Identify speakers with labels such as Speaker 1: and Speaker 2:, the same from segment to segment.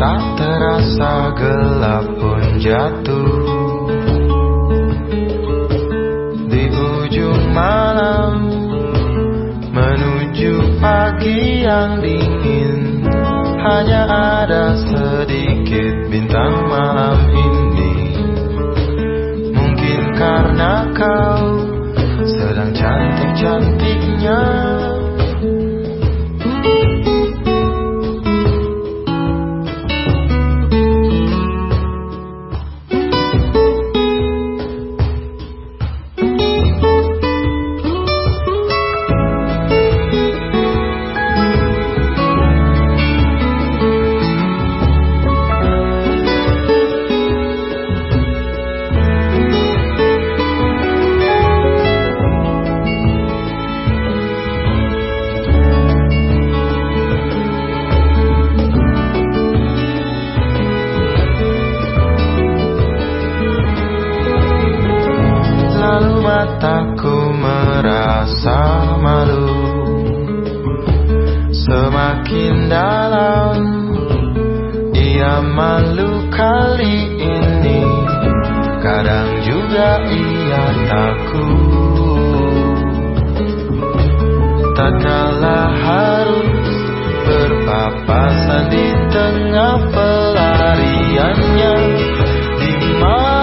Speaker 1: Rasa gelap pun jatuh. Di ujung malam Menuju pagi yang dingin Hanya ada sedikit bintang malam ini. Mungkin karena kau sedang cantik-cantiknya Semakin dalam. Ia malu kali ini. Kadang juga ia takut. Tak kalah harus berpapasan di tengah pelariannya. Di malam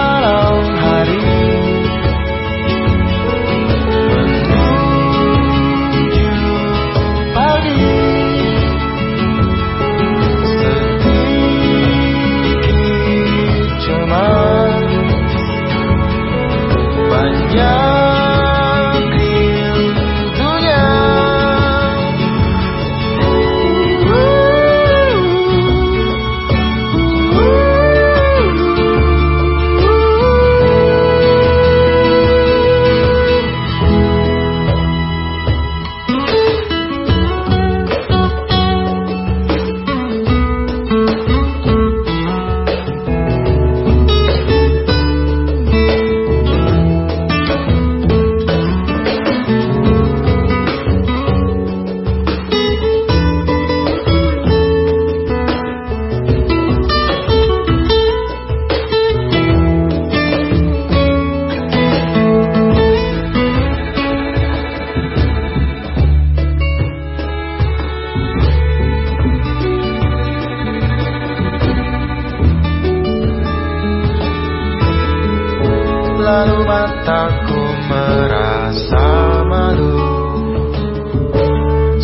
Speaker 1: lalu mataku merasa malu.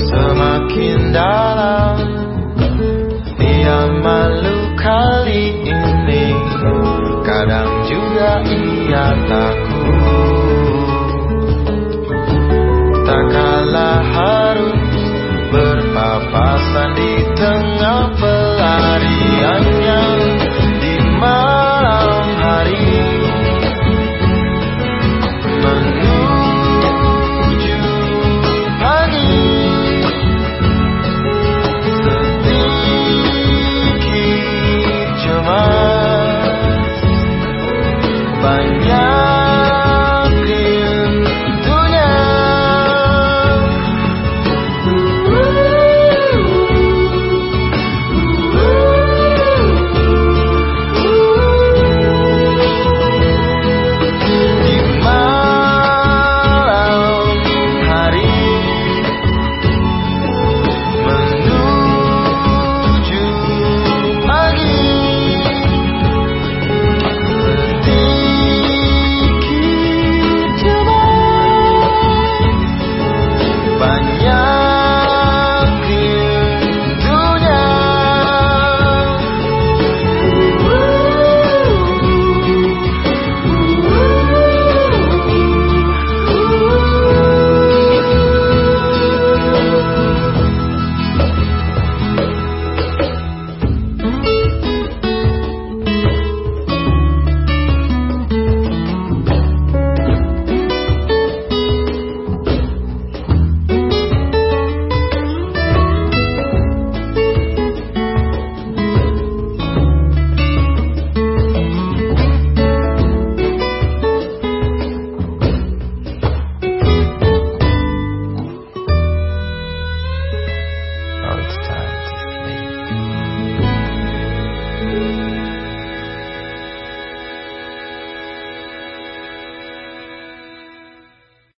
Speaker 1: Semakin dalam Ia malu kali ini. Kadang juga ia takut. Tak Yeah.